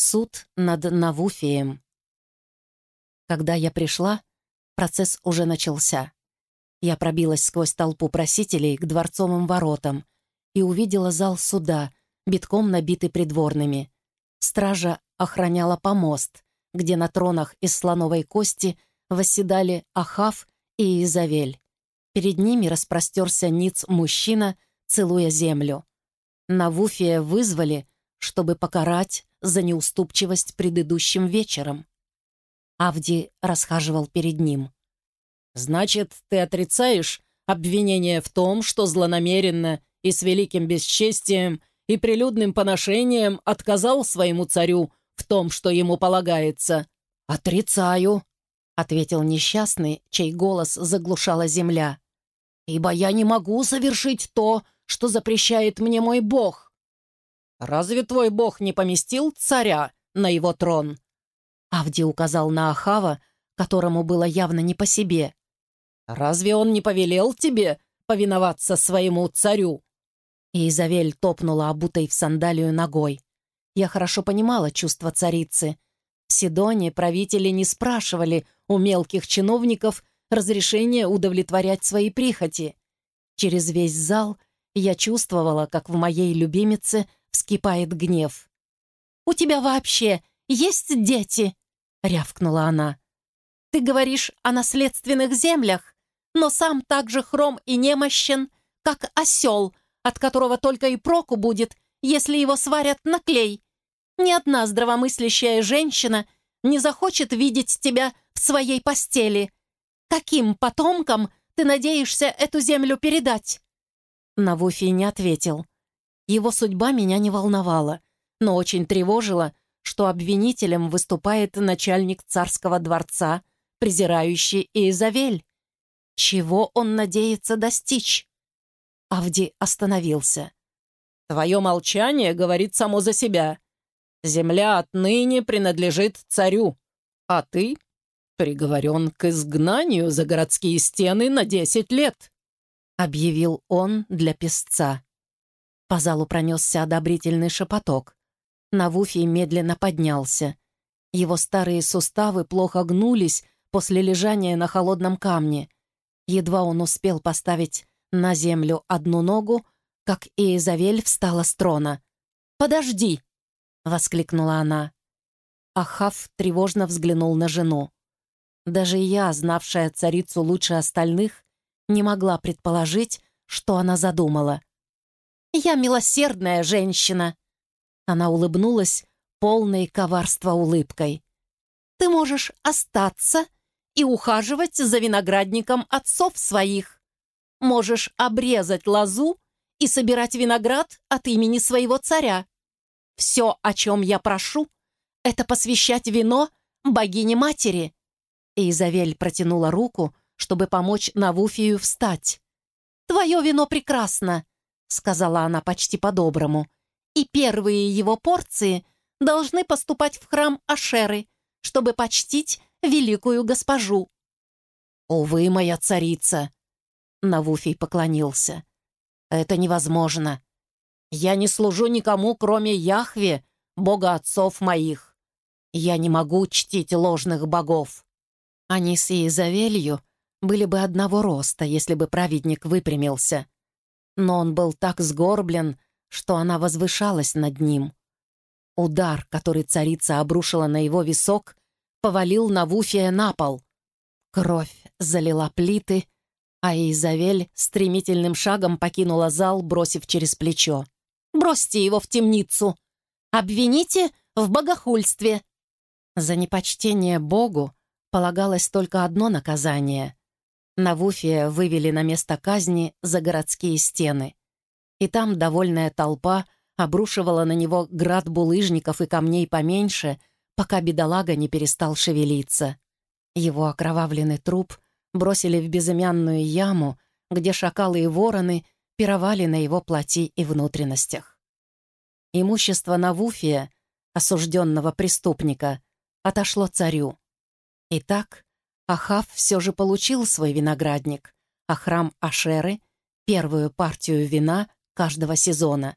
Суд над Навуфием. Когда я пришла, процесс уже начался. Я пробилась сквозь толпу просителей к дворцовым воротам и увидела зал суда, битком набитый придворными. Стража охраняла помост, где на тронах из слоновой кости восседали Ахав и Изавель. Перед ними распростерся ниц мужчина, целуя землю. Навуфия вызвали, чтобы покарать за неуступчивость предыдущим вечером. Авди расхаживал перед ним. «Значит, ты отрицаешь обвинение в том, что злонамеренно и с великим бесчестием и прилюдным поношением отказал своему царю в том, что ему полагается?» «Отрицаю», — ответил несчастный, чей голос заглушала земля. «Ибо я не могу совершить то, что запрещает мне мой бог». «Разве твой бог не поместил царя на его трон?» Авди указал на Ахава, которому было явно не по себе. «Разве он не повелел тебе повиноваться своему царю?» Изавель топнула обутой в сандалию ногой. Я хорошо понимала чувства царицы. В Сидоне правители не спрашивали у мелких чиновников разрешения удовлетворять свои прихоти. Через весь зал я чувствовала, как в моей любимице вскипает гнев. «У тебя вообще есть дети?» — рявкнула она. «Ты говоришь о наследственных землях, но сам так же хром и немощен, как осел, от которого только и проку будет, если его сварят на клей. Ни одна здравомыслящая женщина не захочет видеть тебя в своей постели. Каким потомкам ты надеешься эту землю передать?» Навуфий не ответил. Его судьба меня не волновала, но очень тревожила, что обвинителем выступает начальник царского дворца, презирающий Изавель. Чего он надеется достичь? Авди остановился. «Твое молчание говорит само за себя. Земля отныне принадлежит царю, а ты приговорен к изгнанию за городские стены на десять лет», объявил он для песца. По залу пронесся одобрительный шепоток. Навуфий медленно поднялся. Его старые суставы плохо гнулись после лежания на холодном камне. Едва он успел поставить на землю одну ногу, как и Изавель встала с трона. «Подожди!» — воскликнула она. Ахав тревожно взглянул на жену. Даже я, знавшая царицу лучше остальных, не могла предположить, что она задумала. «Я милосердная женщина!» Она улыбнулась полной коварства улыбкой. «Ты можешь остаться и ухаживать за виноградником отцов своих. Можешь обрезать лозу и собирать виноград от имени своего царя. Все, о чем я прошу, это посвящать вино богине-матери». Изавель протянула руку, чтобы помочь Навуфию встать. «Твое вино прекрасно», — сказала она почти по-доброму и первые его порции должны поступать в храм Ашеры, чтобы почтить великую госпожу. «Увы, моя царица!» Навуфий поклонился. «Это невозможно. Я не служу никому, кроме Яхве, бога отцов моих. Я не могу чтить ложных богов». Они с Иезавелью были бы одного роста, если бы праведник выпрямился. Но он был так сгорблен, что она возвышалась над ним. Удар, который царица обрушила на его висок, повалил Навуфия на пол. Кровь залила плиты, а Изавель стремительным шагом покинула зал, бросив через плечо. «Бросьте его в темницу! Обвините в богохульстве!» За непочтение Богу полагалось только одно наказание. Навуфия вывели на место казни за городские стены и там довольная толпа обрушивала на него град булыжников и камней поменьше, пока бедолага не перестал шевелиться. Его окровавленный труп бросили в безымянную яму, где шакалы и вороны пировали на его плоти и внутренностях. Имущество Навуфия, осужденного преступника, отошло царю. Итак, Ахав все же получил свой виноградник, а храм Ашеры — первую партию вина, каждого сезона.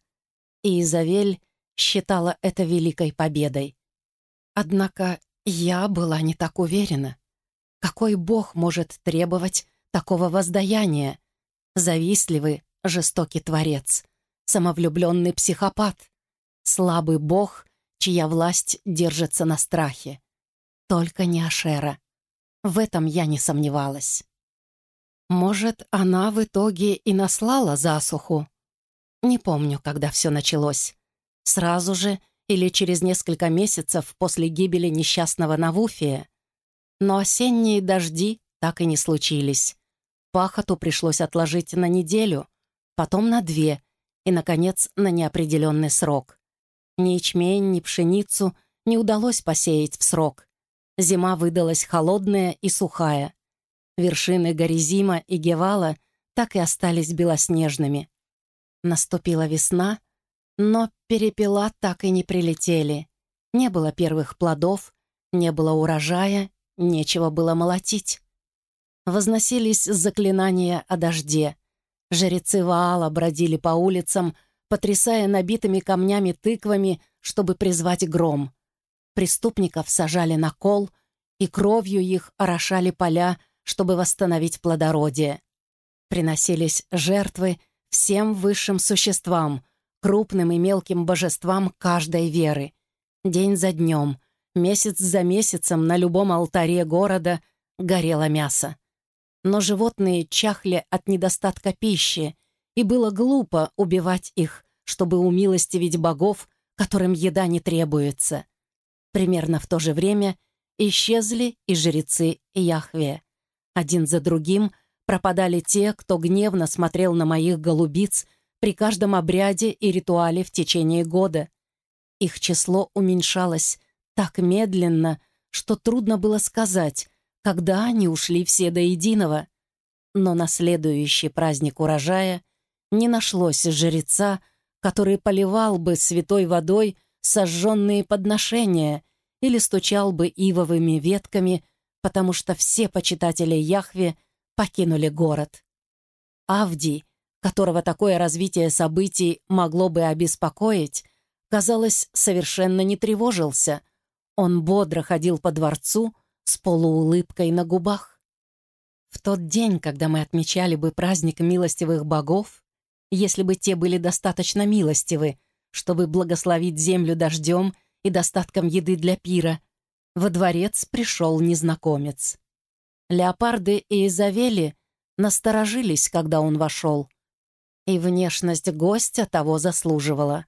И Изавель считала это великой победой. Однако я была не так уверена. Какой бог может требовать такого воздаяния? Завистливый, жестокий творец, самовлюбленный психопат, слабый бог, чья власть держится на страхе. Только не Ашера. В этом я не сомневалась. Может, она в итоге и наслала засуху? Не помню, когда все началось. Сразу же или через несколько месяцев после гибели несчастного Навуфия. Но осенние дожди так и не случились. Пахоту пришлось отложить на неделю, потом на две и, наконец, на неопределенный срок. Ни ячмень, ни пшеницу не удалось посеять в срок. Зима выдалась холодная и сухая. Вершины Горизима и Гевала так и остались белоснежными. Наступила весна — но перепела так и не прилетели. Не было первых плодов, не было урожая, нечего было молотить. Возносились заклинания о дожде. Жрецы Ваала бродили по улицам, потрясая набитыми камнями тыквами, чтобы призвать гром. Преступников сажали на кол, и кровью их орошали поля, чтобы восстановить плодородие. Приносились жертвы всем высшим существам — крупным и мелким божествам каждой веры. День за днем, месяц за месяцем на любом алтаре города горело мясо. Но животные чахли от недостатка пищи, и было глупо убивать их, чтобы умилостивить богов, которым еда не требуется. Примерно в то же время исчезли и жрецы Яхве. Один за другим пропадали те, кто гневно смотрел на моих голубиц при каждом обряде и ритуале в течение года. Их число уменьшалось так медленно, что трудно было сказать, когда они ушли все до единого. Но на следующий праздник урожая не нашлось жреца, который поливал бы святой водой сожженные подношения или стучал бы ивовыми ветками, потому что все почитатели Яхве покинули город. Авдий, которого такое развитие событий могло бы обеспокоить, казалось, совершенно не тревожился. Он бодро ходил по дворцу с полуулыбкой на губах. В тот день, когда мы отмечали бы праздник милостивых богов, если бы те были достаточно милостивы, чтобы благословить землю дождем и достатком еды для пира, во дворец пришел незнакомец. Леопарды и Изавели насторожились, когда он вошел — и внешность гостя того заслуживала.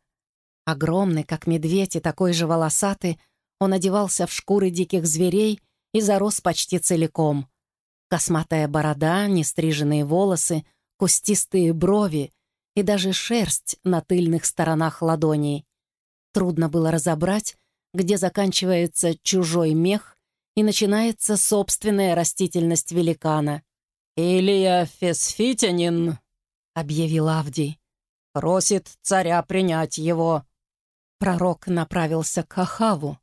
Огромный, как медведь, и такой же волосатый, он одевался в шкуры диких зверей и зарос почти целиком. Косматая борода, нестриженные волосы, кустистые брови и даже шерсть на тыльных сторонах ладоней. Трудно было разобрать, где заканчивается чужой мех и начинается собственная растительность великана. «Илья Фесфитянин», — объявил Авдий. «Просит царя принять его». Пророк направился к Ахаву.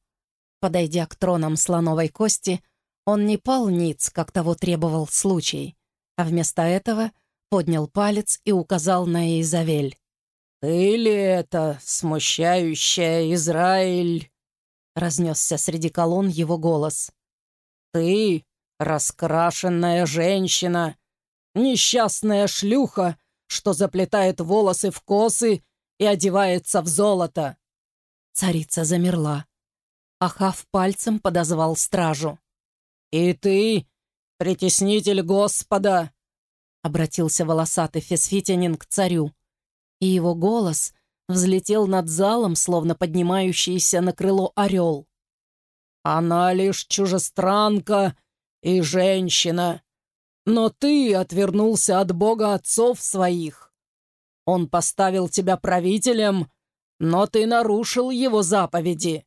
Подойдя к тронам слоновой кости, он не пал ниц, как того требовал случай, а вместо этого поднял палец и указал на Изавель. «Ты ли это, смущающая Израиль?» — разнесся среди колонн его голос. «Ты, раскрашенная женщина, несчастная шлюха, что заплетает волосы в косы и одевается в золото». Царица замерла. Ахав пальцем подозвал стражу. «И ты, притеснитель Господа!» Обратился волосатый фесфитянин к царю. И его голос взлетел над залом, словно поднимающийся на крыло орел. «Она лишь чужестранка и женщина, но ты отвернулся от Бога отцов своих. Он поставил тебя правителем, но ты нарушил его заповеди.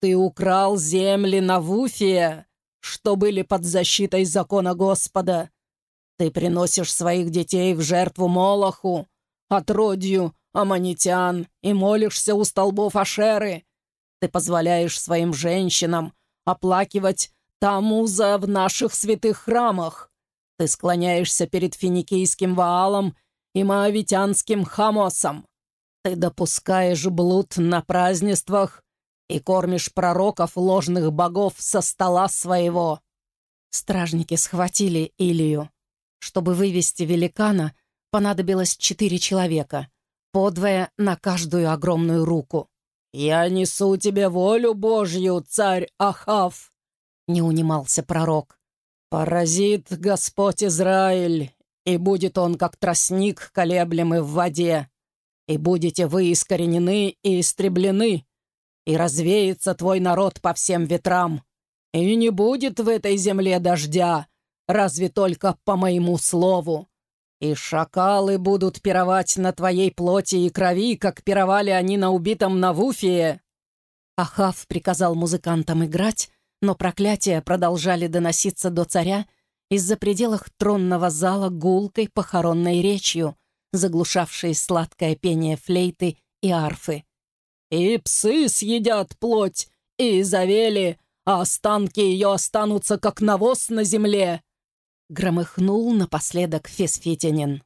Ты украл земли Навуфия, что были под защитой закона Господа. Ты приносишь своих детей в жертву Молоху, отродью аманитян и молишься у столбов Ашеры. Ты позволяешь своим женщинам оплакивать Тамуза в наших святых храмах. Ты склоняешься перед финикийским Ваалом и моавитянским Хамосом. Ты допускаешь блуд на празднествах и кормишь пророков ложных богов со стола своего». Стражники схватили Илью. Чтобы вывести великана, понадобилось четыре человека, подвое на каждую огромную руку. «Я несу тебе волю Божью, царь Ахав!» — не унимался пророк. «Поразит Господь Израиль, и будет он, как тростник, колеблемый в воде, и будете вы искоренены и истреблены, и развеется твой народ по всем ветрам, и не будет в этой земле дождя, разве только по моему слову. И шакалы будут пировать на твоей плоти и крови, как пировали они на убитом Навуфии». Ахав приказал музыкантам играть, но проклятия продолжали доноситься до царя из-за пределах тронного зала гулкой похоронной речью, заглушавшей сладкое пение флейты и арфы. «И псы съедят плоть, и завели, а останки ее останутся, как навоз на земле!» Громыхнул напоследок Фесфитянин.